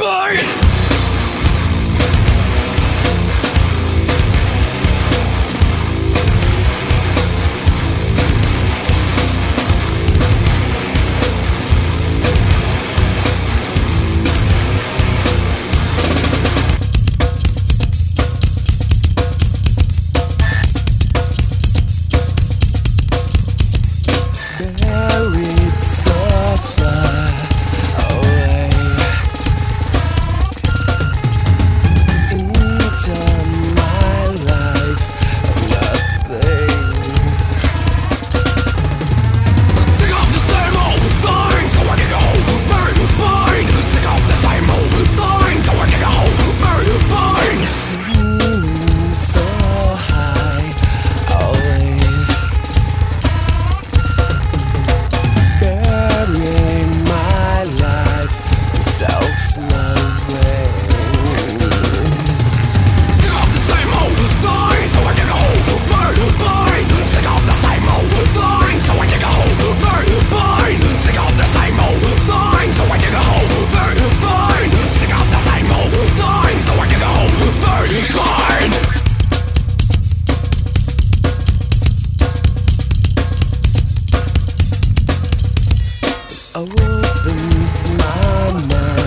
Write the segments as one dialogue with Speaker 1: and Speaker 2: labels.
Speaker 1: Bye! opens my mind.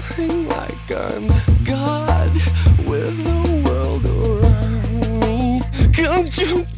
Speaker 1: Feeling like I'm God with the world around me. Can't you!